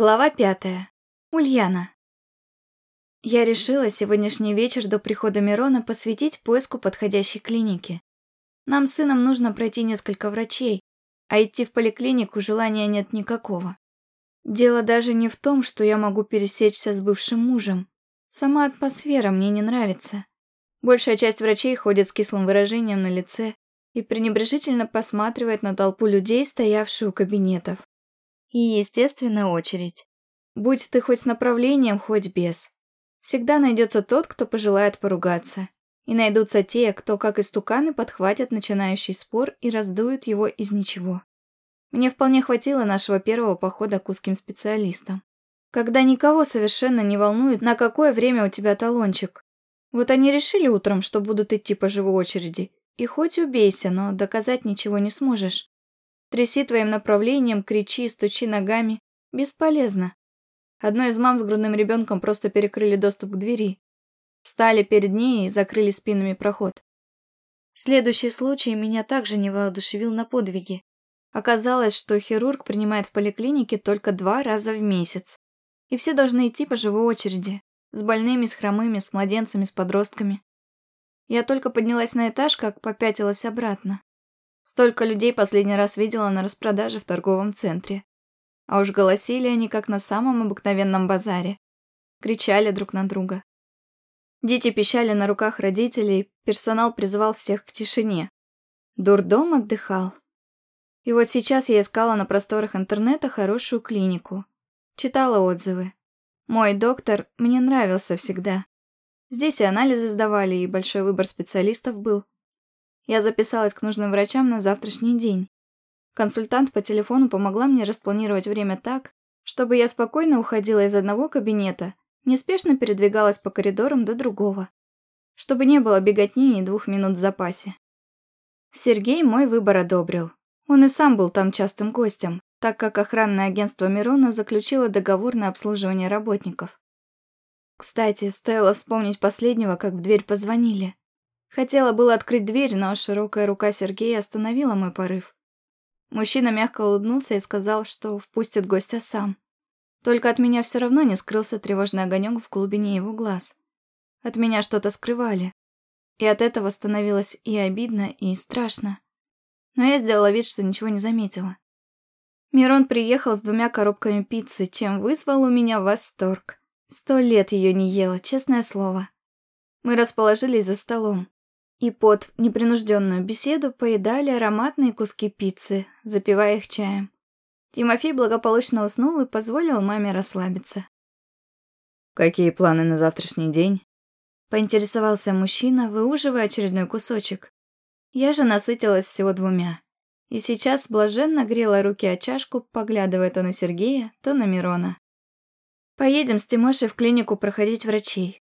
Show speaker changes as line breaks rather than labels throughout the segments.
Глава пятая. Ульяна. Я решила сегодняшний вечер до прихода Мирона посвятить поиску подходящей клиники. Нам с сыном нужно пройти несколько врачей, а идти в поликлинику желания нет никакого. Дело даже не в том, что я могу пересечься с бывшим мужем. Сама атмосфера мне не нравится. Большая часть врачей ходит с кислым выражением на лице и пренебрежительно посматривает на толпу людей, стоявшую у кабинетов. И, естественно, очередь. Будь ты хоть с направлением, хоть без. Всегда найдется тот, кто пожелает поругаться. И найдутся те, кто, как истуканы, подхватят начинающий спор и раздуют его из ничего. Мне вполне хватило нашего первого похода к узким специалистам. Когда никого совершенно не волнует, на какое время у тебя талончик. Вот они решили утром, что будут идти по живой очереди. И хоть убейся, но доказать ничего не сможешь. Тряси твоим направлением, кричи, стучи ногами. Бесполезно. Одной из мам с грудным ребенком просто перекрыли доступ к двери. Встали перед ней и закрыли спинами проход. Следующий случай меня также не воодушевил на подвиги. Оказалось, что хирург принимает в поликлинике только два раза в месяц. И все должны идти по живой очереди. С больными, с хромыми, с младенцами, с подростками. Я только поднялась на этаж, как попятилась обратно. Столько людей последний раз видела на распродаже в торговом центре. А уж голосили они, как на самом обыкновенном базаре. Кричали друг на друга. Дети пищали на руках родителей, персонал призывал всех к тишине. Дурдом отдыхал. И вот сейчас я искала на просторах интернета хорошую клинику. Читала отзывы. Мой доктор мне нравился всегда. Здесь и анализы сдавали, и большой выбор специалистов был. Я записалась к нужным врачам на завтрашний день. Консультант по телефону помогла мне распланировать время так, чтобы я спокойно уходила из одного кабинета, неспешно передвигалась по коридорам до другого. Чтобы не было беготни и двух минут в запасе. Сергей мой выбор одобрил. Он и сам был там частым гостем, так как охранное агентство Мирона заключило договор на обслуживание работников. Кстати, стоило вспомнить последнего, как в дверь позвонили. Хотела было открыть дверь, но широкая рука Сергея остановила мой порыв. Мужчина мягко улыбнулся и сказал, что впустит гостя сам. Только от меня все равно не скрылся тревожный огонек в глубине его глаз. От меня что-то скрывали. И от этого становилось и обидно, и страшно. Но я сделала вид, что ничего не заметила. Мирон приехал с двумя коробками пиццы, чем вызвал у меня восторг. Сто лет ее не ела, честное слово. Мы расположились за столом и под непринужденную беседу поедали ароматные куски пиццы, запивая их чаем. Тимофей благополучно уснул и позволил маме расслабиться.
«Какие планы на завтрашний день?»
Поинтересовался мужчина, выуживая очередной кусочек. Я же насытилась всего двумя. И сейчас блаженно грела руки о чашку, поглядывая то на Сергея, то на Мирона. «Поедем с Тимошей в клинику проходить врачей.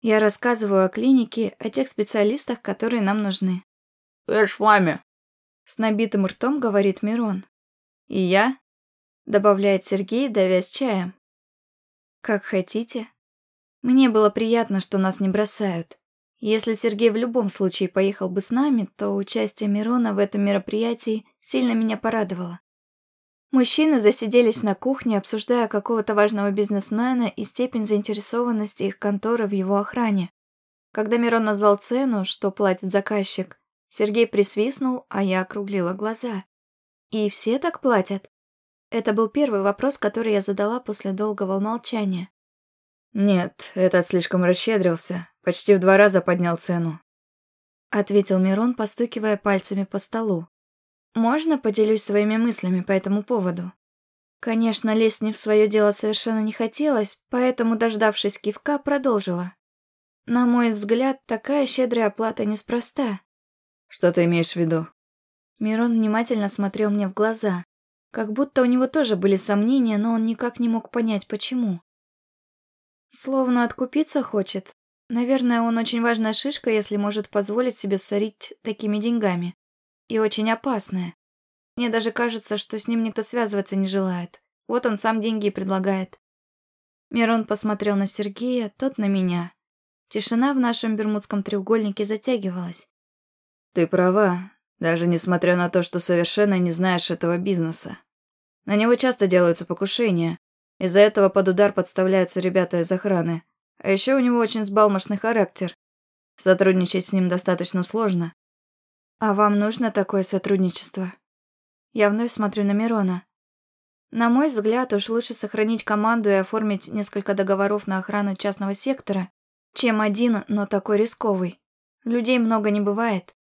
Я рассказываю о клинике, о тех специалистах, которые нам нужны.
«Я с вами», —
с набитым ртом говорит Мирон. «И я?» — добавляет Сергей, давясь чаем. «Как хотите. Мне было приятно, что нас не бросают. Если Сергей в любом случае поехал бы с нами, то участие Мирона в этом мероприятии сильно меня порадовало. Мужчины засиделись на кухне, обсуждая какого-то важного бизнесмена и степень заинтересованности их конторы в его охране. Когда Мирон назвал цену, что платит заказчик, Сергей присвистнул, а я округлила глаза. «И все так платят?» Это был первый вопрос, который я задала после долгого молчания.
«Нет, этот слишком расщедрился, почти в два раза поднял цену»,
ответил Мирон, постукивая пальцами по столу. Можно поделюсь своими мыслями по этому поводу? Конечно, лезть не в свое дело совершенно не хотелось, поэтому, дождавшись кивка, продолжила. На мой взгляд, такая щедрая оплата неспроста.
Что ты имеешь в виду?
Мирон внимательно смотрел мне в глаза, как будто у него тоже были сомнения, но он никак не мог понять, почему. Словно откупиться хочет. Наверное, он очень важная шишка, если может позволить себе сорить такими деньгами и очень опасное. Мне даже кажется, что с ним никто связываться не желает. Вот он сам деньги и предлагает. Мирон посмотрел на Сергея, тот на меня. Тишина в нашем бермудском треугольнике затягивалась.
«Ты права, даже несмотря на то, что совершенно не знаешь этого бизнеса. На него часто делаются покушения. Из-за этого под удар подставляются ребята из охраны. А еще у него очень сбалмошный характер. Сотрудничать с ним достаточно сложно.
А вам нужно такое сотрудничество? Я вновь смотрю на Мирона. На мой взгляд, уж лучше сохранить команду и оформить несколько договоров на охрану частного сектора, чем один, но такой рисковый. Людей много не бывает.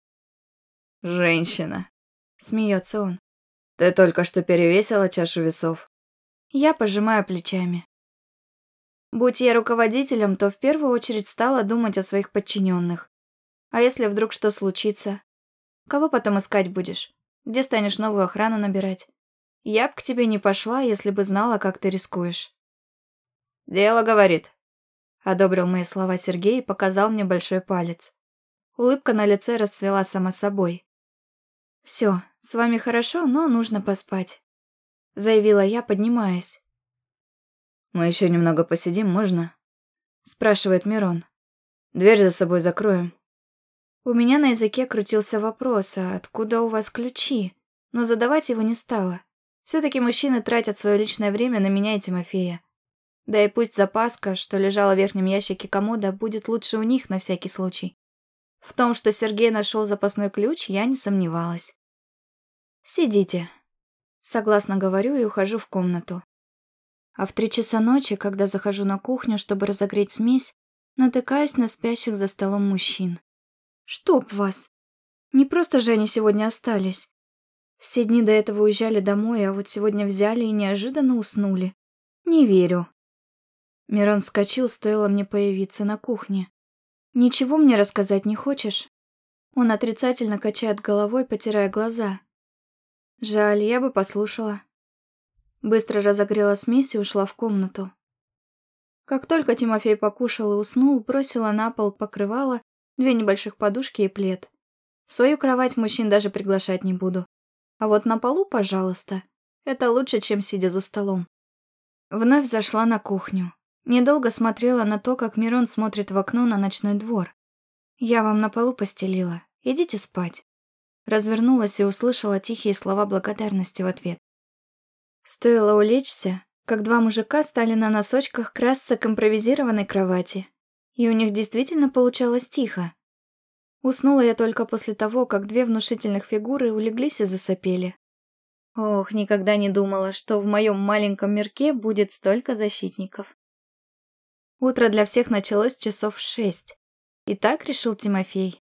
«Женщина», —
смеется он.
«Ты только что перевесила чашу весов».
Я пожимаю плечами. Будь я руководителем, то в первую очередь стала думать о своих подчиненных. А если вдруг что случится? Кого потом искать будешь? Где станешь новую охрану набирать? Я б к тебе не пошла, если бы знала, как ты рискуешь.
«Дело, говорит», —
одобрил мои слова Сергей и показал мне большой палец. Улыбка на лице расцвела сама собой. «Все, с вами хорошо, но нужно поспать», — заявила я, поднимаясь.
«Мы еще немного посидим, можно?»
— спрашивает Мирон.
«Дверь за собой закроем».
У меня на языке крутился вопрос, а откуда у вас ключи? Но задавать его не стала. Все-таки мужчины тратят свое личное время на меня и Тимофея. Да и пусть запаска, что лежала в верхнем ящике комода, будет лучше у них на всякий случай. В том, что Сергей нашел запасной ключ, я не сомневалась. «Сидите», — согласно говорю и ухожу в комнату. А в три часа ночи, когда захожу на кухню, чтобы разогреть смесь, натыкаюсь на спящих за столом мужчин. «Чтоб вас! Не просто же они сегодня остались. Все дни до этого уезжали домой, а вот сегодня взяли и неожиданно уснули. Не верю». Мирон вскочил, стоило мне появиться на кухне. «Ничего мне рассказать не хочешь?» Он отрицательно качает головой, потирая глаза. «Жаль, я бы послушала». Быстро разогрела смесь и ушла в комнату. Как только Тимофей покушал и уснул, бросила на пол покрывало, две небольших подушки и плед. В свою кровать мужчин даже приглашать не буду. А вот на полу, пожалуйста. Это лучше, чем сидя за столом. Вновь зашла на кухню. Недолго смотрела на то, как Мирон смотрит в окно на ночной двор. «Я вам на полу постелила. Идите спать». Развернулась и услышала тихие слова благодарности в ответ. Стоило улечься, как два мужика стали на носочках красться к импровизированной кровати. И у них действительно получалось тихо. Уснула я только после того, как две внушительных фигуры улеглись и засопели. Ох, никогда не думала, что в моем маленьком мирке будет столько защитников. Утро для всех началось часов в шесть. И так решил Тимофей.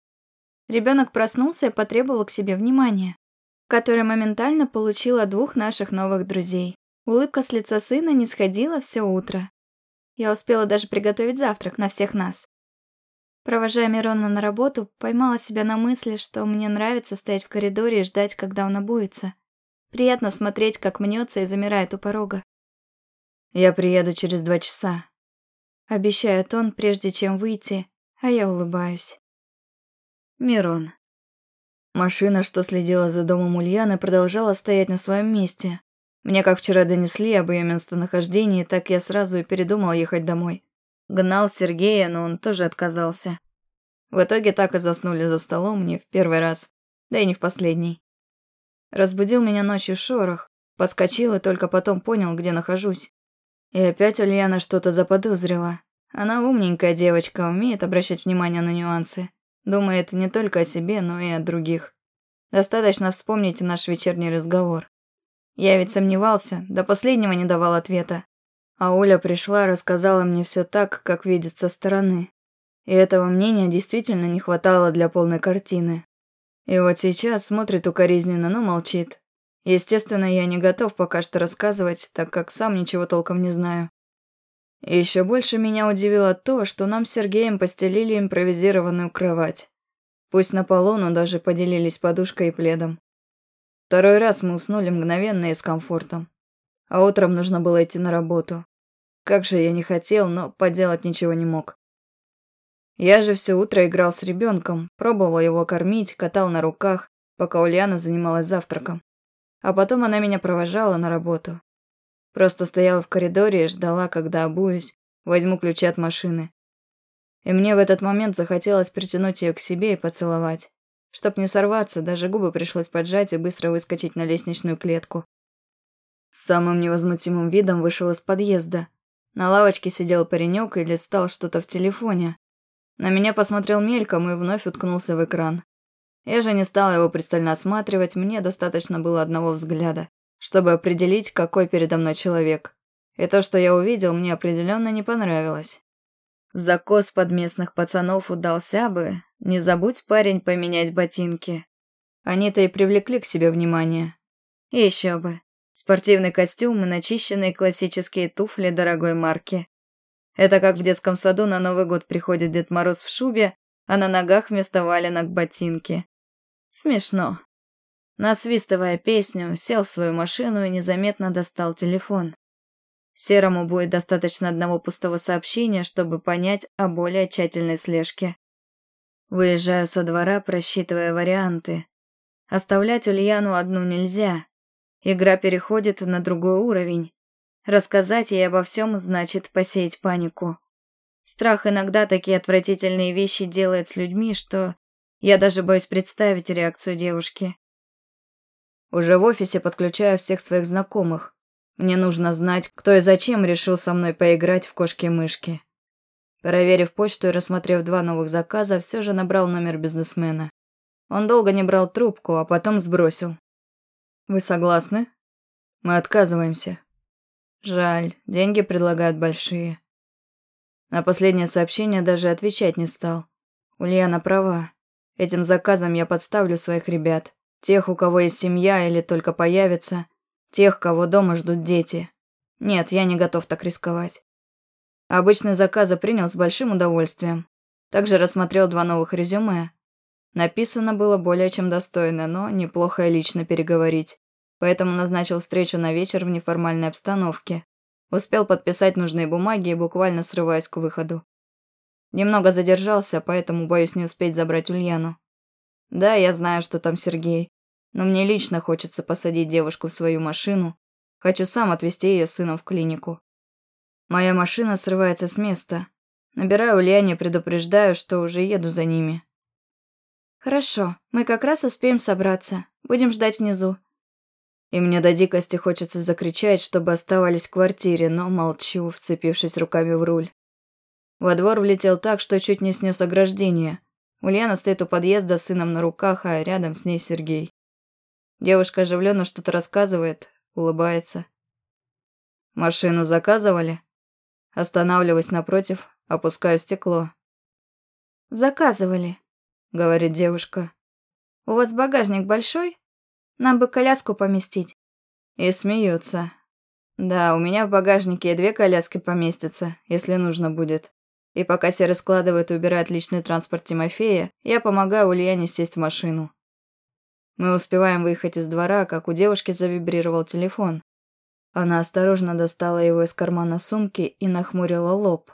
Ребенок проснулся и потребовал к себе внимания, которое моментально получила двух наших новых друзей. Улыбка с лица сына не сходила все утро. Я успела даже приготовить завтрак на всех нас. Провожая Мирона на работу, поймала себя на мысли, что мне нравится стоять в коридоре и ждать, когда он обуется. Приятно смотреть, как мнется и замирает у порога.
«Я приеду через два часа»,
Обещает он, прежде чем выйти, а я улыбаюсь.
Мирон. Машина, что следила за домом Ульяны, продолжала стоять на своем месте. Мне как вчера донесли об ее местонахождении, так я сразу и передумал ехать домой. Гнал Сергея, но он тоже отказался. В итоге так и заснули за столом не в первый раз, да и не в последний. Разбудил меня ночью шорох, подскочил и только потом понял, где нахожусь. И опять Ульяна что-то заподозрила. Она умненькая девочка, умеет обращать внимание на нюансы. Думает не только о себе, но и о других. Достаточно вспомнить наш вечерний разговор. Я ведь сомневался, до последнего не давал ответа. А Оля пришла, рассказала мне все так, как видит со стороны. И этого мнения действительно не хватало для полной картины. И вот сейчас смотрит укоризненно, но молчит. Естественно, я не готов пока что рассказывать, так как сам ничего толком не знаю. И еще больше меня удивило то, что нам с Сергеем постелили импровизированную кровать. Пусть на полу, но даже поделились подушкой и пледом. Второй раз мы уснули мгновенно и с комфортом. А утром нужно было идти на работу. Как же я не хотел, но поделать ничего не мог. Я же все утро играл с ребенком, пробовал его кормить, катал на руках, пока Ульяна занималась завтраком. А потом она меня провожала на работу. Просто стояла в коридоре и ждала, когда обуюсь, возьму ключи от машины. И мне в этот момент захотелось притянуть ее к себе и поцеловать. Чтоб не сорваться, даже губы пришлось поджать и быстро выскочить на лестничную клетку. Самым невозмутимым видом вышел из подъезда. На лавочке сидел паренек и листал что-то в телефоне. На меня посмотрел мельком и вновь уткнулся в экран. Я же не стала его пристально осматривать, мне достаточно было одного взгляда, чтобы определить, какой передо мной человек. И то, что я увидел, мне определенно не понравилось. Закос под местных пацанов удался бы. Не забудь, парень, поменять ботинки. Они-то и привлекли к себе внимание. Еще бы. Спортивный костюм и начищенные классические туфли дорогой марки. Это как в детском саду на Новый год приходит Дед Мороз в шубе, а на ногах вместо валенок ботинки. Смешно. Насвистывая песню, сел в свою машину и незаметно достал телефон. Серому будет достаточно одного пустого сообщения, чтобы понять о более тщательной слежке. Выезжаю со двора, просчитывая варианты. Оставлять Ульяну одну нельзя. Игра переходит на другой уровень. Рассказать ей обо всем значит посеять панику. Страх иногда такие отвратительные вещи делает с людьми, что я даже боюсь представить реакцию девушки. Уже в офисе подключаю всех своих знакомых. Мне нужно знать, кто и зачем решил со мной поиграть в кошки-мышки. Проверив почту и рассмотрев два новых заказа, все же набрал номер бизнесмена. Он долго не брал трубку, а потом сбросил. «Вы согласны?» «Мы отказываемся». «Жаль, деньги предлагают большие». На последнее сообщение даже отвечать не стал. Ульяна права. Этим заказом я подставлю своих ребят. Тех, у кого есть семья или только появится. Тех, кого дома ждут дети. Нет, я не готов так рисковать. Обычные заказы принял с большим удовольствием. Также рассмотрел два новых резюме. Написано было более чем достойно, но неплохо и лично переговорить. Поэтому назначил встречу на вечер в неформальной обстановке. Успел подписать нужные бумаги и буквально срываясь к выходу. Немного задержался, поэтому боюсь не успеть забрать Ульяну. Да, я знаю, что там Сергей, но мне лично хочется посадить девушку в свою машину. Хочу сам отвезти ее сыном в клинику. Моя машина срывается с места. Набираю и предупреждаю, что уже еду за ними.
«Хорошо, мы как раз успеем собраться. Будем ждать внизу».
И мне до дикости хочется закричать, чтобы оставались в квартире, но молчу, вцепившись руками в руль. Во двор влетел так, что чуть не снес ограждение. Ульяна стоит у подъезда с сыном на руках, а рядом с ней Сергей. Девушка оживленно что-то рассказывает, улыбается. «Машину заказывали?» Останавливаюсь напротив, опускаю стекло.
«Заказывали», — говорит девушка. «У вас багажник большой? Нам бы коляску поместить».
И смеются. «Да, у меня в багажнике две коляски поместятся, если нужно будет. И пока все раскладывают и убирают личный транспорт Тимофея, я помогаю Ульяне сесть в машину. Мы успеваем выехать из двора, как у девушки завибрировал телефон. Она осторожно достала его из кармана сумки и нахмурила лоб.